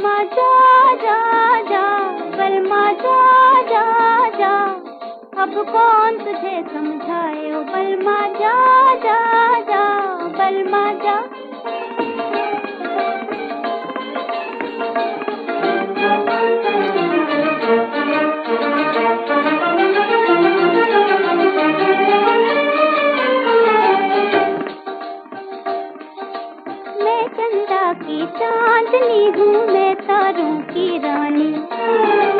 जा जा जा बलमा जा अब कौन तुझे समझाए बलमा जा। चंदा की चांदनी हूँ मैं, तारों की रानी।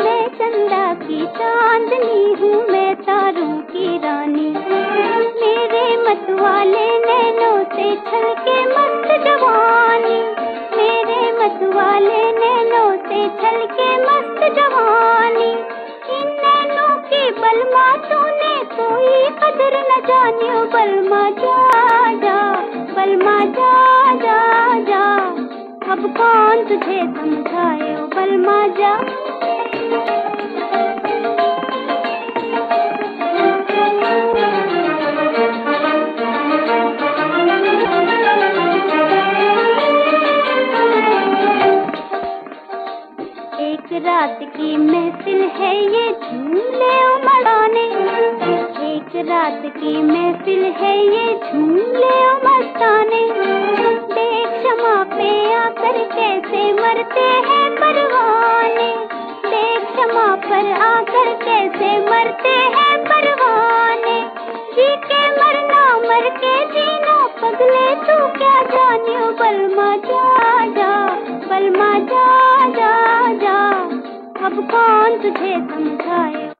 मैं चंदा की चांदनी हूँ मैं, तारों की रानी। मेरे मतवाले नैनों से छलके मस्त जवानी। मेरे मतवाले नैनों से छलके मस्त जवानी। इन नैनों की बलमा तूने कोई कदर न जानी ओ बलमा जा जा, बलमा जा अब कौन तुझे समझाए, ओ बलमा जा। रात की महफिल है ये झूम ले ओ मर्दाने एक रात की महफिल है ये झूम ले पे आकर कैसे मरते हैं परवाने देख क्षमा पर आकर कैसे मरते हैं परवाने जी के मरना मर के जीना, पगले तू क्या जाने ओ बलमा जा जा, बलमा जा जा जा। अब कौन तुझे समझाए